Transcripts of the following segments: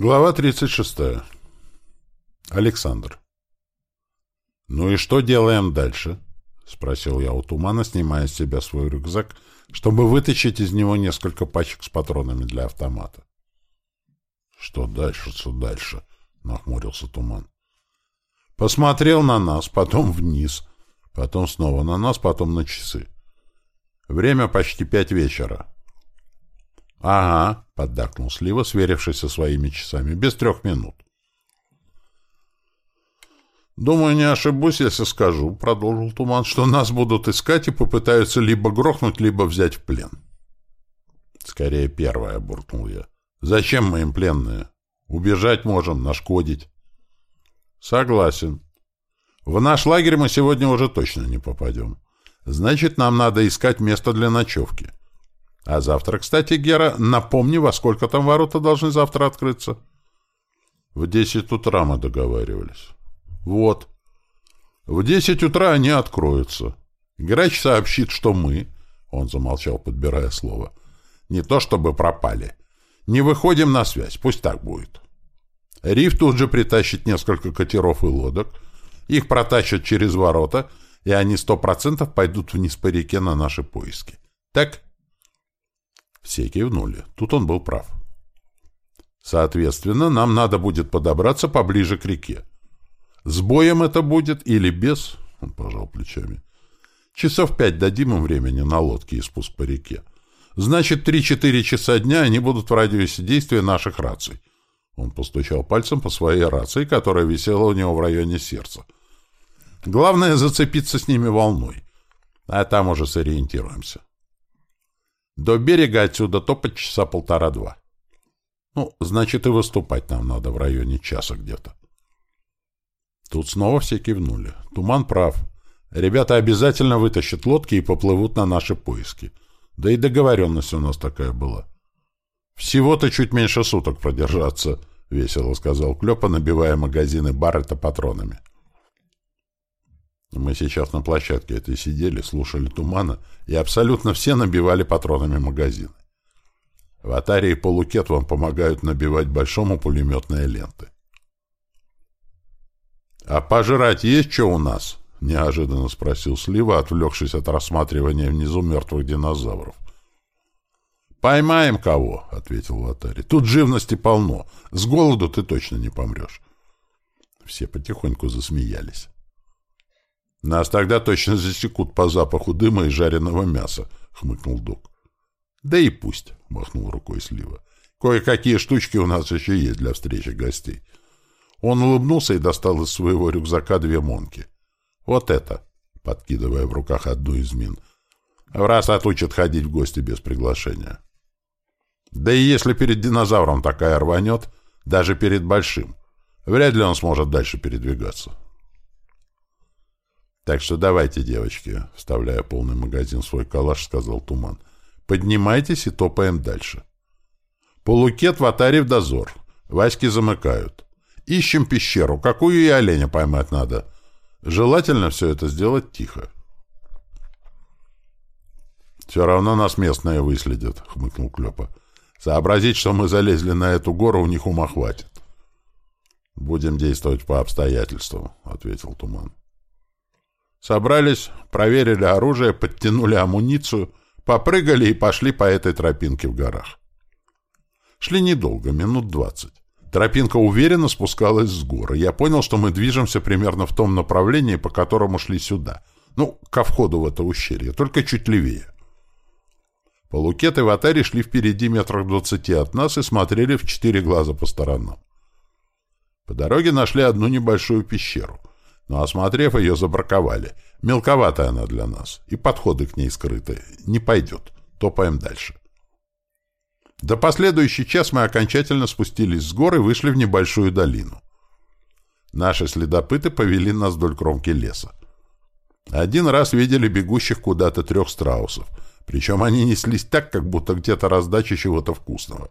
Глава 36. Александр. «Ну и что делаем дальше?» — спросил я у тумана, снимая с себя свой рюкзак, чтобы вытащить из него несколько пачек с патронами для автомата. «Что дальше, что дальше?» — нахмурился туман. Посмотрел на нас, потом вниз, потом снова на нас, потом на часы. Время почти пять вечера. — Ага, — поддакнул Слива, сверившись со своими часами, — без трех минут. — Думаю, не ошибусь, если скажу, — продолжил Туман, — что нас будут искать и попытаются либо грохнуть, либо взять в плен. — Скорее первое, — буркнул я. — Зачем мы им пленные? Убежать можем, нашкодить. — Согласен. В наш лагерь мы сегодня уже точно не попадем. Значит, нам надо искать место для ночевки. — а завтра, кстати, Гера, напомни, во сколько там ворота должны завтра открыться? В десять утра мы договаривались. Вот. В десять утра они откроются. Грач сообщит, что мы... Он замолчал, подбирая слово. Не то чтобы пропали. Не выходим на связь, пусть так будет. Риф тут же притащит несколько катеров и лодок. Их протащат через ворота, и они сто процентов пойдут вниз по реке на наши поиски. Так? Все кивнули. Тут он был прав. Соответственно, нам надо будет подобраться поближе к реке. С боем это будет или без? Он пожал плечами. Часов пять дадим им времени на лодке и спуск по реке. Значит, три-четыре часа дня они будут в радиусе действия наших раций. Он постучал пальцем по своей рации, которая висела у него в районе сердца. Главное — зацепиться с ними волной. А там уже сориентируемся. До берега отсюда топать часа полтора-два. Ну, значит, и выступать нам надо в районе часа где-то. Тут снова все кивнули. Туман прав. Ребята обязательно вытащат лодки и поплывут на наши поиски. Да и договоренность у нас такая была. Всего-то чуть меньше суток продержаться, — весело сказал Клёпа, набивая магазины Баррета патронами. Мы сейчас на площадке этой сидели, слушали тумана, и абсолютно все набивали патронами магазины. В Атаре и Полукет вам помогают набивать большому пулеметные ленты. «А пожрать есть что у нас?» — неожиданно спросил Слива, отвлекшись от рассматривания внизу мертвых динозавров. «Поймаем кого?» — ответил Латари. «Тут живности полно. С голоду ты точно не помрешь». Все потихоньку засмеялись. Нас тогда точно засекут по запаху дыма и жареного мяса, — хмыкнул док. — Да и пусть, — махнул рукой Слива. — Кое-какие штучки у нас еще есть для встречи гостей. Он улыбнулся и достал из своего рюкзака две монки. — Вот это, — подкидывая в руках одну из мин. — В раз отучат ходить в гости без приглашения. Да и если перед динозавром такая рванет, даже перед большим, вряд ли он сможет дальше передвигаться. — так что давайте, девочки, вставляя полный магазин свой калаш, сказал Туман. Поднимайтесь и топаем дальше. Полукет в атаре в дозор. Васьки замыкают. Ищем пещеру. Какую и оленя поймать надо. Желательно все это сделать тихо. «Все равно нас местные выследят», — хмыкнул Клёпа. «Сообразить, что мы залезли на эту гору, у них ума хватит». «Будем действовать по обстоятельствам», — ответил Туман. Собрались, проверили оружие, подтянули амуницию, попрыгали и пошли по этой тропинке в горах. Шли недолго, минут двадцать. Тропинка уверенно спускалась с горы. Я понял, что мы движемся примерно в том направлении, по которому шли сюда. Ну, ко входу в это ущелье, только чуть левее. Полукет и Ватари шли впереди метрах двадцати от нас и смотрели в четыре глаза по сторонам. По дороге нашли одну небольшую пещеру но, осмотрев ее, забраковали. Мелковатая она для нас, и подходы к ней скрыты. Не пойдет. Топаем дальше. До последующий час мы окончательно спустились с гор и вышли в небольшую долину. Наши следопыты повели нас вдоль кромки леса. Один раз видели бегущих куда-то трех страусов, причем они неслись так, как будто где-то раздача чего-то вкусного.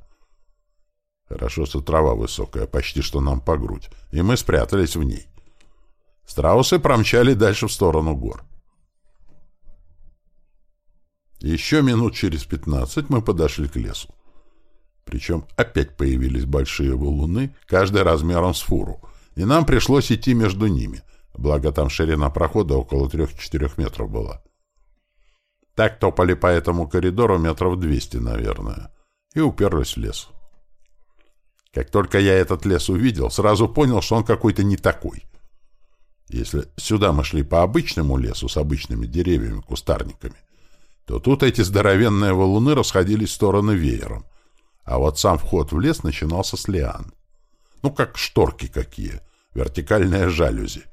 Хорошо, что трава высокая, почти что нам по грудь, и мы спрятались в ней. Страусы промчали дальше в сторону гор. Еще минут через пятнадцать мы подошли к лесу. Причем опять появились большие валуны, каждый размером с фуру, и нам пришлось идти между ними, благо там ширина прохода около 3-4 метров была. Так топали по этому коридору метров 200, наверное, и уперлись в лес. Как только я этот лес увидел, сразу понял, что он какой-то не такой. Если сюда мы шли по обычному лесу с обычными деревьями, кустарниками, то тут эти здоровенные валуны расходились в стороны веером, а вот сам вход в лес начинался с лиан. Ну, как шторки какие, вертикальные жалюзи.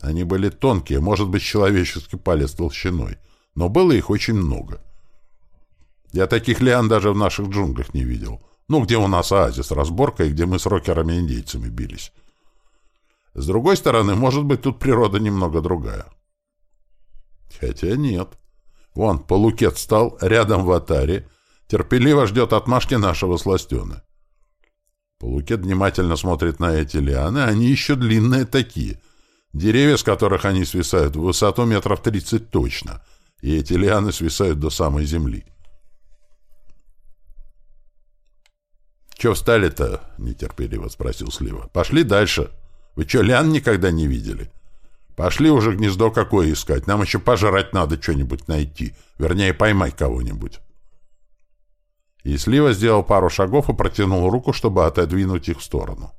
Они были тонкие, может быть, человеческий палец толщиной, но было их очень много. Я таких лиан даже в наших джунглях не видел. Ну, где у нас оазис, разборка, и где мы с рокерами-индейцами бились. С другой стороны, может быть, тут природа немного другая. Хотя нет. Вон, полукет стал рядом в атаре, терпеливо ждет отмашки нашего сластена. Полукет внимательно смотрит на эти лианы, они еще длинные такие. Деревья, с которых они свисают, в высоту метров тридцать точно, и эти лианы свисают до самой земли. «Че встали-то?» — нетерпеливо спросил Слива. «Пошли дальше. Вы что, лиан никогда не видели?» Пошли уже гнездо какое искать. Нам еще пожрать надо что-нибудь найти. Вернее, поймать кого-нибудь. И Слива сделал пару шагов и протянул руку, чтобы отодвинуть их в сторону.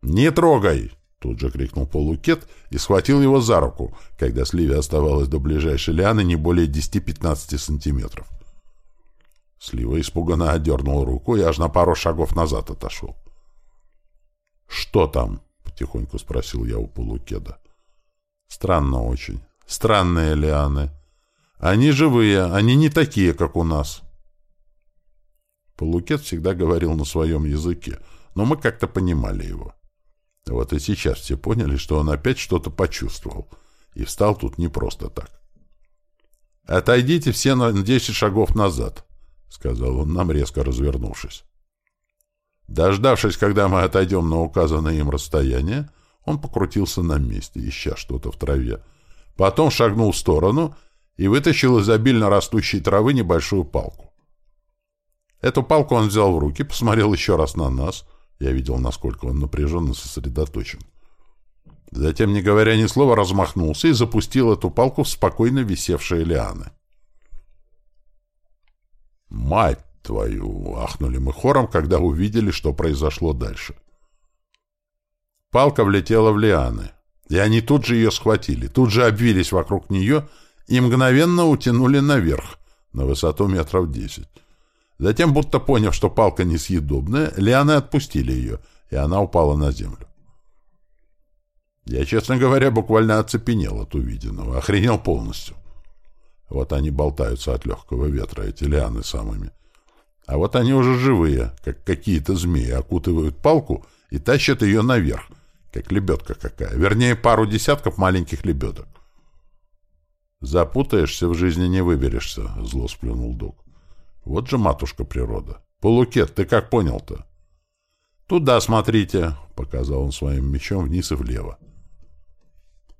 «Не трогай!» — тут же крикнул Полукет и схватил его за руку, когда Сливе оставалось до ближайшей лианы не более 10-15 сантиметров. Слива испуганно отдернул руку и аж на пару шагов назад отошел. «Что там?» — тихонько спросил я у полукеда. «Странно очень. Странные лианы. Они живые, они не такие, как у нас». Полукет всегда говорил на своем языке, но мы как-то понимали его. Вот и сейчас все поняли, что он опять что-то почувствовал, и встал тут не просто так. «Отойдите все на десять шагов назад», — сказал он нам, резко развернувшись. Дождавшись, когда мы отойдем на указанное им расстояние, он покрутился на месте, ища что-то в траве. Потом шагнул в сторону и вытащил из обильно растущей травы небольшую палку. Эту палку он взял в руки, посмотрел еще раз на нас. Я видел, насколько он напряженно сосредоточен. Затем, не говоря ни слова, размахнулся и запустил эту палку в спокойно висевшие лианы. «Мать твою!» — ахнули мы хором, когда увидели, что произошло дальше. Палка влетела в лианы, и они тут же ее схватили, тут же обвились вокруг нее и мгновенно утянули наверх, на высоту метров десять. Затем, будто поняв, что палка несъедобная, лианы отпустили ее, и она упала на землю. Я, честно говоря, буквально оцепенел от увиденного, охренел полностью. Вот они болтаются от легкого ветра, эти лианы самыми. А вот они уже живые, как какие-то змеи, окутывают палку и тащат ее наверх, как лебедка какая. Вернее, пару десятков маленьких лебедок. «Запутаешься, в жизни не выберешься», — зло сплюнул док. «Вот же матушка природа. Полукет, ты как понял-то?» «Туда смотрите», — показал он своим мечом вниз и влево.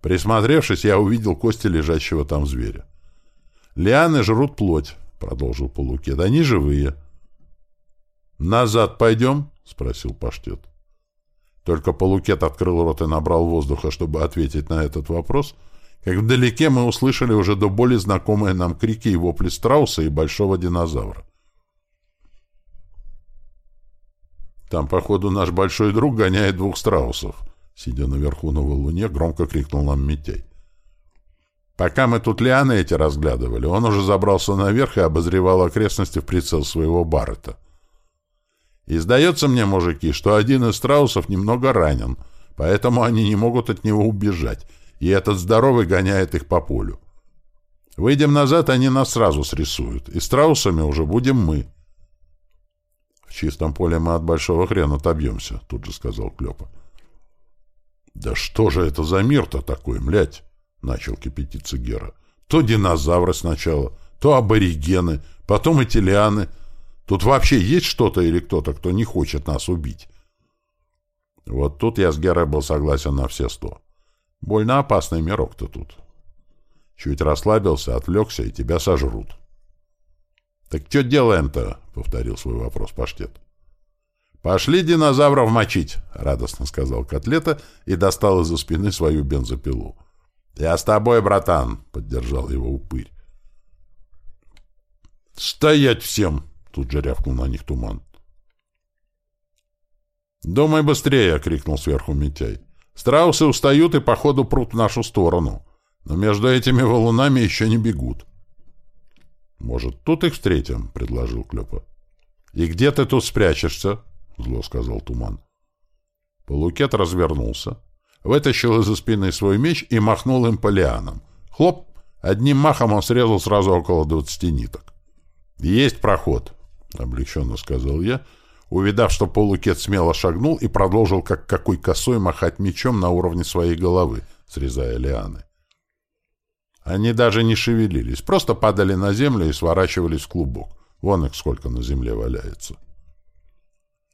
Присмотревшись, я увидел кости лежащего там зверя. «Лианы жрут плоть», — продолжил Полукет. «Они живые». «Назад пойдем?» — спросил паштет. Только Полукет открыл рот и набрал воздуха, чтобы ответить на этот вопрос, как вдалеке мы услышали уже до боли знакомые нам крики и вопли страуса и большого динозавра. «Там, походу, наш большой друг гоняет двух страусов», — сидя наверху на валуне, громко крикнул нам Митяй. Пока мы тут лианы эти разглядывали, он уже забрался наверх и обозревал окрестности в прицел своего Баррета. И сдается мне, мужики, что один из страусов немного ранен, поэтому они не могут от него убежать, и этот здоровый гоняет их по полю. Выйдем назад, они нас сразу срисуют, и страусами уже будем мы. — В чистом поле мы от большого хрена отобьемся, — тут же сказал Клёпа. — Да что же это за мир-то такой, млядь? — начал кипятиться Гера. — То динозавры сначала, то аборигены, потом эти Тут вообще есть что-то или кто-то, кто не хочет нас убить? Вот тут я с Герой был согласен на все сто. Больно опасный мирок-то тут. Чуть расслабился, отвлекся, и тебя сожрут. — Так что делаем-то? — повторил свой вопрос паштет. «Пошли динозавров мочить!» — радостно сказал Котлета и достал из-за спины свою бензопилу. «Я с тобой, братан!» — поддержал его упырь. «Стоять всем!» — тут же рявкнул на них туман. «Думай быстрее!» — крикнул сверху Митяй. «Страусы устают и, походу, прут в нашу сторону. Но между этими валунами еще не бегут». «Может, тут их встретим?» — предложил Клёпа. «И где ты тут спрячешься?» — зло сказал Туман. Полукет развернулся, вытащил из-за спины свой меч и махнул им по лианам. Хлоп! Одним махом он срезал сразу около двадцати ниток. «Есть проход!» — облегченно сказал я, увидав, что полукет смело шагнул и продолжил, как какой косой, махать мечом на уровне своей головы, срезая лианы. Они даже не шевелились, просто падали на землю и сворачивались в клубок. Вон их сколько на земле валяется.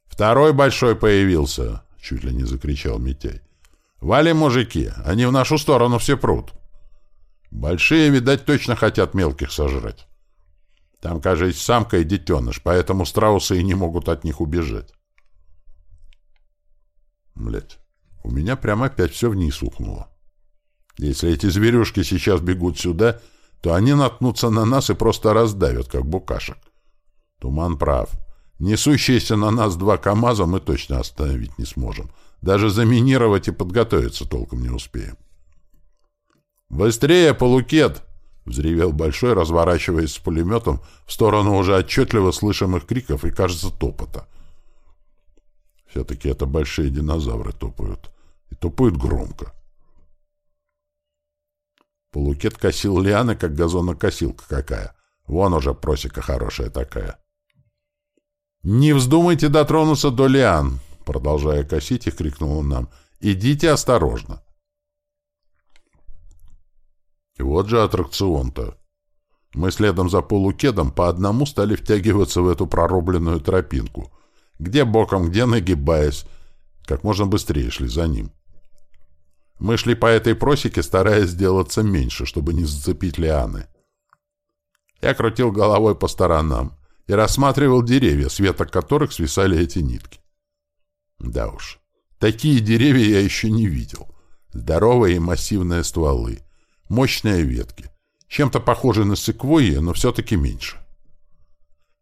«Второй большой появился!» — чуть ли не закричал Митяй. «Вали, мужики! Они в нашу сторону все прут!» «Большие, видать, точно хотят мелких сожрать. Там, кажется, самка и детеныш, поэтому страусы и не могут от них убежать». Блять, у меня прямо опять все вниз ухнуло. Если эти зверюшки сейчас бегут сюда, то они наткнутся на нас и просто раздавят, как букашек. Туман прав. Несущиеся на нас два КАМАЗа мы точно остановить не сможем. Даже заминировать и подготовиться толком не успеем. «Быстрее, полукет!» — взревел Большой, разворачиваясь с пулеметом в сторону уже отчетливо слышимых криков и, кажется, топота. Все-таки это большие динозавры топают. И топают громко. Полукет косил лианы, как газонокосилка какая. Вон уже просека хорошая такая. «Не вздумайте дотронуться до лиан!» Продолжая косить их, крикнул он нам. «Идите осторожно!» Вот же аттракцион-то. Мы следом за полукедом по одному стали втягиваться в эту прорубленную тропинку. Где боком, где нагибаясь. Как можно быстрее шли за ним. Мы шли по этой просеке, стараясь сделаться меньше, чтобы не зацепить лианы. Я крутил головой по сторонам и рассматривал деревья, с веток которых свисали эти нитки. Да уж, такие деревья я еще не видел. Здоровые и массивные стволы, мощные ветки, чем-то похожие на секвойи, но все-таки меньше.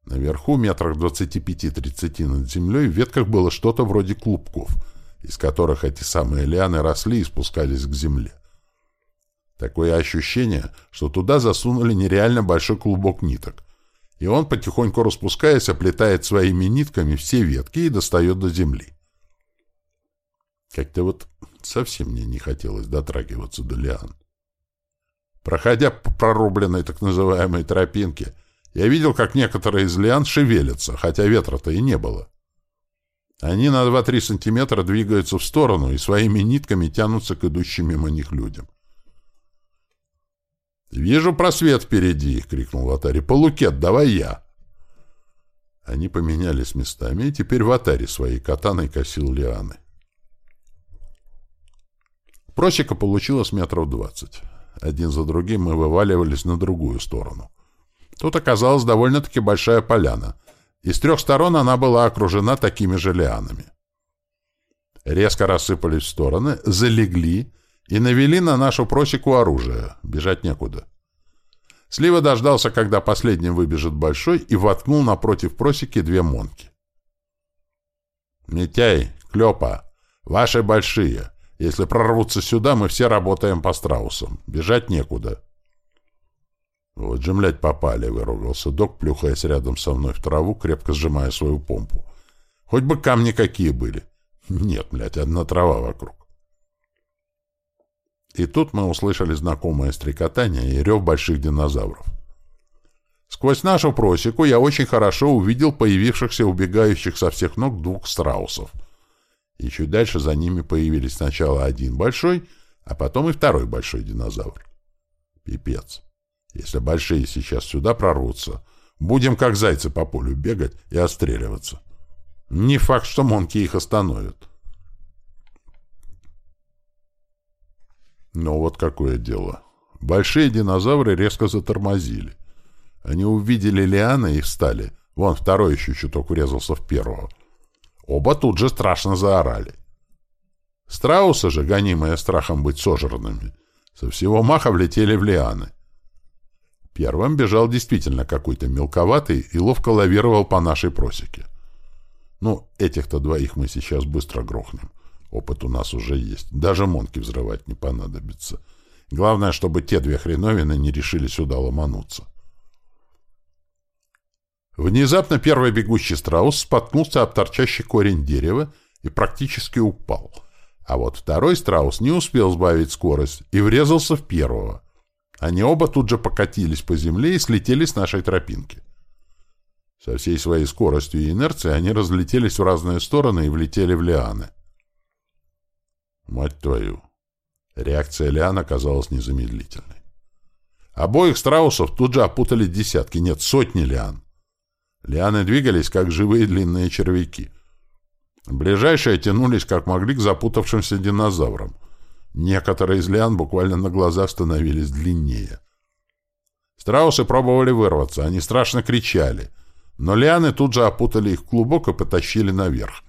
Наверху, метрах 25-30 над землей, в ветках было что-то вроде клубков — из которых эти самые лианы росли и спускались к земле. Такое ощущение, что туда засунули нереально большой клубок ниток, и он, потихоньку распускаясь, оплетает своими нитками все ветки и достает до земли. Как-то вот совсем мне не хотелось дотрагиваться до лиан. Проходя по прорубленной так называемой тропинке, я видел, как некоторые из лиан шевелятся, хотя ветра-то и не было. Они на 2-3 сантиметра двигаются в сторону и своими нитками тянутся к идущим мимо них людям. «Вижу просвет впереди!» — крикнул Ватари. «Полукет, давай я!» Они поменялись местами, и теперь Ватари своей катаной косил лианы. Просека получилась метров двадцать. Один за другим мы вываливались на другую сторону. Тут оказалась довольно-таки большая поляна — и с трех сторон она была окружена такими же лианами. Резко рассыпались в стороны, залегли и навели на нашу просеку оружие. Бежать некуда. Слива дождался, когда последним выбежит Большой, и воткнул напротив просеки две монки. «Митяй, Клёпа, ваши большие. Если прорвутся сюда, мы все работаем по страусам. Бежать некуда». «Вот же, млядь, попали!» — выругался док, плюхаясь рядом со мной в траву, крепко сжимая свою помпу. «Хоть бы камни какие были!» «Нет, млядь, одна трава вокруг». И тут мы услышали знакомое стрекотание и рев больших динозавров. Сквозь нашу просеку я очень хорошо увидел появившихся убегающих со всех ног двух страусов. И чуть дальше за ними появились сначала один большой, а потом и второй большой динозавр. Пипец. Если большие сейчас сюда прорвутся, будем как зайцы по полю бегать и отстреливаться. Не факт, что монки их остановят. Но вот какое дело. Большие динозавры резко затормозили. Они увидели лианы и встали, Вон второй еще чуток врезался в первого. Оба тут же страшно заорали. Страусы же, гонимые страхом быть сожранными, со всего маха влетели в лианы. Первым бежал действительно какой-то мелковатый и ловко лавировал по нашей просеке. Ну, этих-то двоих мы сейчас быстро грохнем. Опыт у нас уже есть. Даже монки взрывать не понадобится. Главное, чтобы те две хреновины не решили сюда ломануться. Внезапно первый бегущий страус споткнулся об торчащий корень дерева и практически упал. А вот второй страус не успел сбавить скорость и врезался в первого. Они оба тут же покатились по земле и слетели с нашей тропинки. Со всей своей скоростью и инерцией они разлетелись в разные стороны и влетели в лианы. Мать твою! Реакция лиан оказалась незамедлительной. Обоих страусов тут же опутали десятки, нет, сотни лиан. Лианы двигались, как живые длинные червяки. Ближайшие тянулись, как могли, к запутавшимся динозаврам. Некоторые из лиан буквально на глазах становились длиннее. Страусы пробовали вырваться, они страшно кричали. Но лианы тут же опутали их клубок и потащили наверх.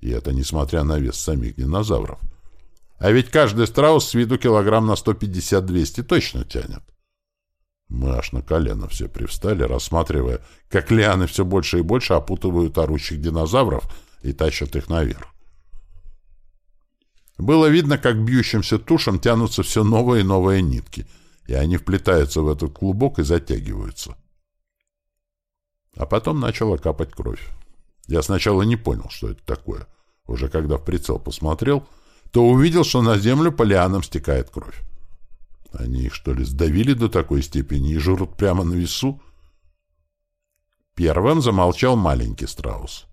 И это несмотря на вес самих динозавров. А ведь каждый страус с виду килограмм на 150-200 точно тянет. Мы аж на колено все привстали, рассматривая, как лианы все больше и больше опутывают орущих динозавров и тащат их наверх. Было видно, как бьющимся тушам тянутся все новые и новые нитки, и они вплетаются в этот клубок и затягиваются. А потом начала капать кровь. Я сначала не понял, что это такое. Уже когда в прицел посмотрел, то увидел, что на землю по лианам стекает кровь. Они их, что ли, сдавили до такой степени и жрут прямо на весу? Первым замолчал маленький страус.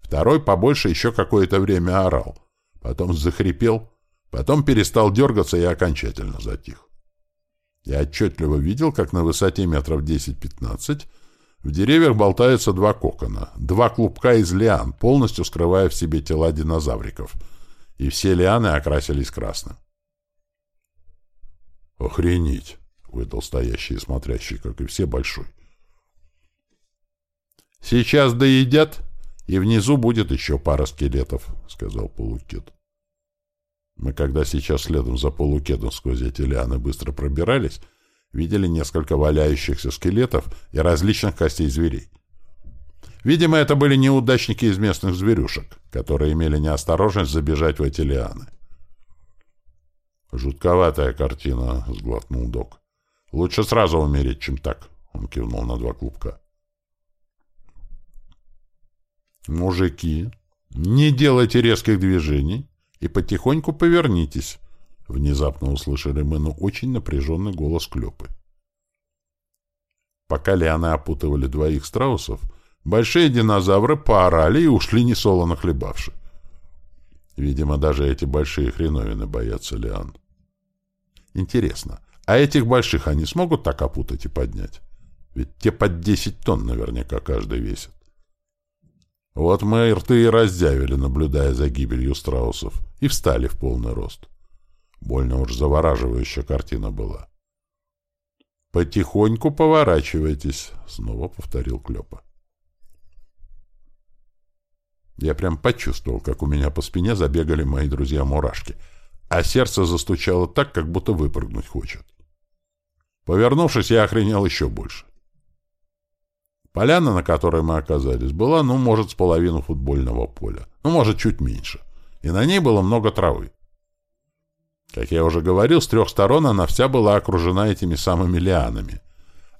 Второй побольше еще какое-то время орал. Потом захрипел, потом перестал дергаться и окончательно затих. Я отчетливо видел, как на высоте метров 10-15 в деревьях болтаются два кокона, два клубка из лиан, полностью скрывая в себе тела динозавриков. И все лианы окрасились красным. «Охренеть!» — выдал стоящий и смотрящий, как и все, большой. «Сейчас доедят, и внизу будет еще пара скелетов», — сказал полукет. Мы, когда сейчас следом за полукедом сквозь эти лианы быстро пробирались, видели несколько валяющихся скелетов и различных костей зверей. Видимо, это были неудачники из местных зверюшек, которые имели неосторожность забежать в эти лианы. «Жутковатая картина», — сглотнул док. «Лучше сразу умереть, чем так», — он кивнул на два клубка. «Мужики, не делайте резких движений и потихоньку повернитесь», — внезапно услышали мы, но очень напряженный голос Клёпы. Пока лианы опутывали двоих страусов, большие динозавры поорали и ушли несолоно хлебавши. Видимо, даже эти большие хреновины боятся лиан. Интересно, а этих больших они смогут так опутать и поднять? Ведь те под 10 тонн наверняка каждый весит. Вот мы рты и раздявили, наблюдая за гибелью страусов, и встали в полный рост. Больно уж завораживающая картина была. «Потихоньку поворачивайтесь», — снова повторил Клёпа. Я прям почувствовал, как у меня по спине забегали мои друзья-мурашки — а сердце застучало так, как будто выпрыгнуть хочет. Повернувшись, я охренел еще больше. Поляна, на которой мы оказались, была, ну, может, с половину футбольного поля. Ну, может, чуть меньше. И на ней было много травы. Как я уже говорил, с трех сторон она вся была окружена этими самыми лианами.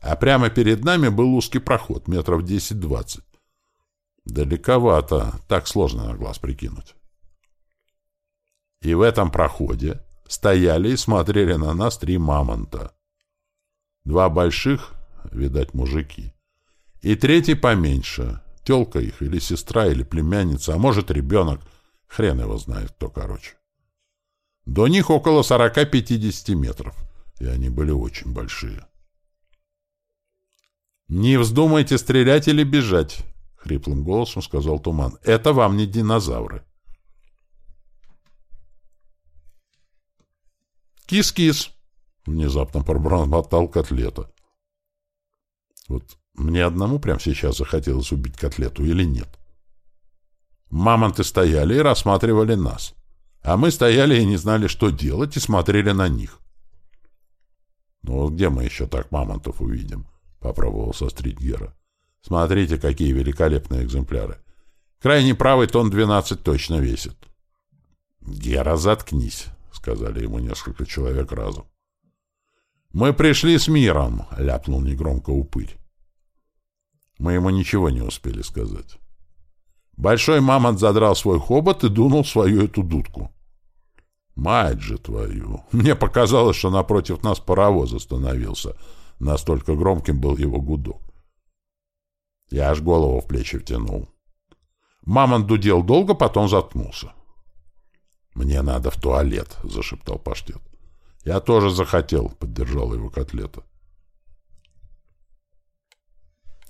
А прямо перед нами был узкий проход, метров 10-20. Далековато, так сложно на глаз прикинуть. И в этом проходе стояли и смотрели на нас три мамонта. Два больших, видать, мужики, и третий поменьше, тёлка их, или сестра, или племянница, а может, ребенок, хрен его знает кто, короче. До них около 40-50 метров, и они были очень большие. «Не вздумайте стрелять или бежать», — хриплым голосом сказал Туман. «Это вам не динозавры». «Кис-кис!» — внезапно пробормотал котлета. Вот Мне одному прямо сейчас захотелось убить котлету или нет? Мамонты стояли и рассматривали нас. А мы стояли и не знали, что делать, и смотрели на них. «Ну где мы еще так мамонтов увидим?» — попробовал сострить Гера. «Смотрите, какие великолепные экземпляры. Крайний правый тон 12 точно весит». «Гера, заткнись», — сказали ему несколько человек разом. «Мы пришли с миром», — ляпнул негромко упырь. Мы ему ничего не успели сказать. Большой мамонт задрал свой хобот и дунул свою эту дудку. Мать же твою! Мне показалось, что напротив нас паровоз остановился. Настолько громким был его гудок. Я аж голову в плечи втянул. Мамонт дудел долго, потом заткнулся. «Мне надо в туалет», — зашептал паштет. «Я тоже захотел», — поддержал его котлета.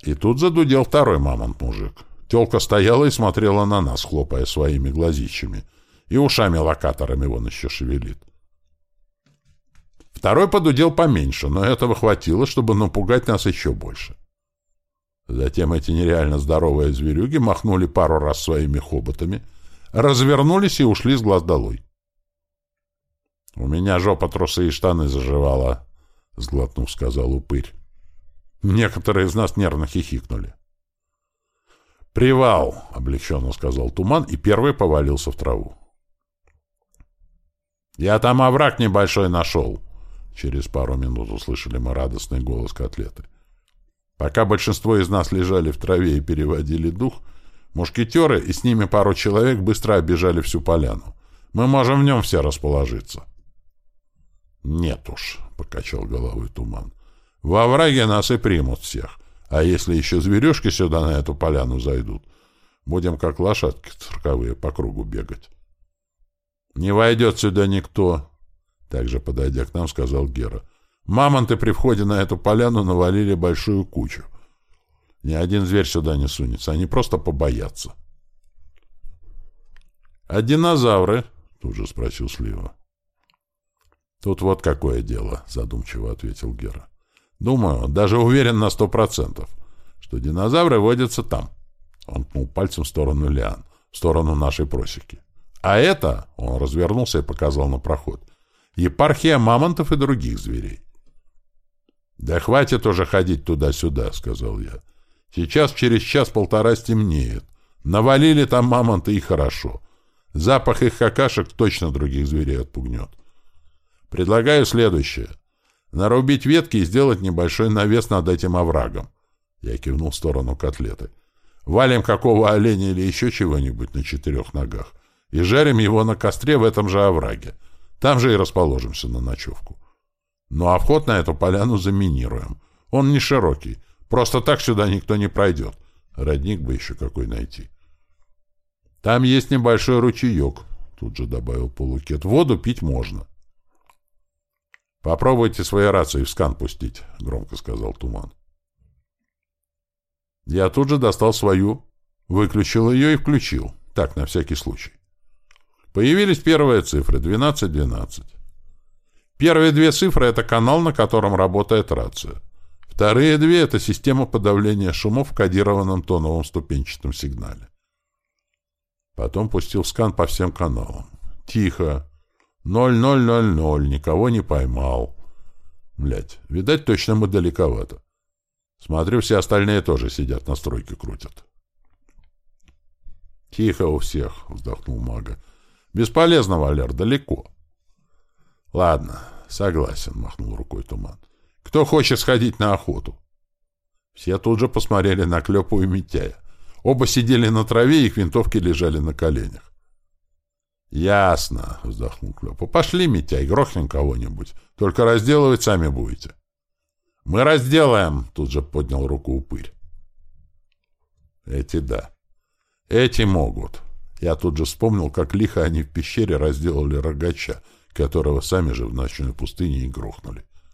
И тут задудел второй мамонт-мужик. Телка стояла и смотрела на нас, хлопая своими глазищами. И ушами-локаторами вон еще шевелит. Второй подудел поменьше, но этого хватило, чтобы напугать нас еще больше. Затем эти нереально здоровые зверюги махнули пару раз своими хоботами, развернулись и ушли с глаз долой. «У меня жопа, трусы и штаны заживала», — сглотнув, сказал упырь. Некоторые из нас нервно хихикнули. «Привал!» — облегченно сказал Туман, и первый повалился в траву. «Я там овраг небольшой нашел!» Через пару минут услышали мы радостный голос котлеты. Пока большинство из нас лежали в траве и переводили дух, мушкетеры и с ними пару человек быстро обижали всю поляну. Мы можем в нем все расположиться. «Нет уж», — покачал головой туман. Во враге нас и примут всех. А если еще зверюшки сюда на эту поляну зайдут, будем как лошадки цирковые по кругу бегать. Не войдет сюда никто, также подойдя к нам, сказал Гера. Мамонты при входе на эту поляну навалили большую кучу. Ни один зверь сюда не сунется, они просто побоятся. — А динозавры? — тут же спросил Слива. — Тут вот какое дело, — задумчиво ответил Гера. Думаю, даже уверен на сто процентов, что динозавры водятся там. Он ткнул пальцем в сторону лиан, в сторону нашей просеки. А это, он развернулся и показал на проход, епархия мамонтов и других зверей. «Да хватит уже ходить туда-сюда», — сказал я. «Сейчас через час-полтора стемнеет. Навалили там мамонты и хорошо. Запах их какашек точно других зверей отпугнет. Предлагаю следующее. Нарубить ветки и сделать небольшой навес над этим оврагом. Я кивнул в сторону котлеты. Валим какого оленя или еще чего-нибудь на четырех ногах и жарим его на костре в этом же овраге. Там же и расположимся на ночевку. Ну а вход на эту поляну заминируем. Он не широкий. Просто так сюда никто не пройдет. Родник бы еще какой найти. Там есть небольшой ручеек, тут же добавил полукет. Воду пить можно. «Попробуйте свои рации в скан пустить», — громко сказал Туман. Я тут же достал свою, выключил ее и включил, так, на всякий случай. Появились первые цифры — 12-12. Первые две цифры — это канал, на котором работает рация. Вторые две — это система подавления шумов в кодированном тоновом ступенчатом сигнале. Потом пустил скан по всем каналам. Тихо. Ноль-ноль-ноль-ноль, никого не поймал. Блять, видать, точно мы далековато. Смотрю, все остальные тоже сидят, настройки крутят. Тихо у всех, вздохнул мага. Бесполезно, Валер, далеко. Ладно, согласен, махнул рукой туман. Кто хочет сходить на охоту? Все тут же посмотрели на Клёпу и Митяя. Оба сидели на траве, их винтовки лежали на коленях. «Ясно», — вздохнул Клёпа. «Пошли, Митяй, грохнем кого-нибудь. Только разделывать сами будете». «Мы разделаем», — тут же поднял руку упырь. «Эти да. Эти могут». Я тут же вспомнил, как лихо они в пещере разделали рогача, которого сами же в ночной пустыне и грохнули.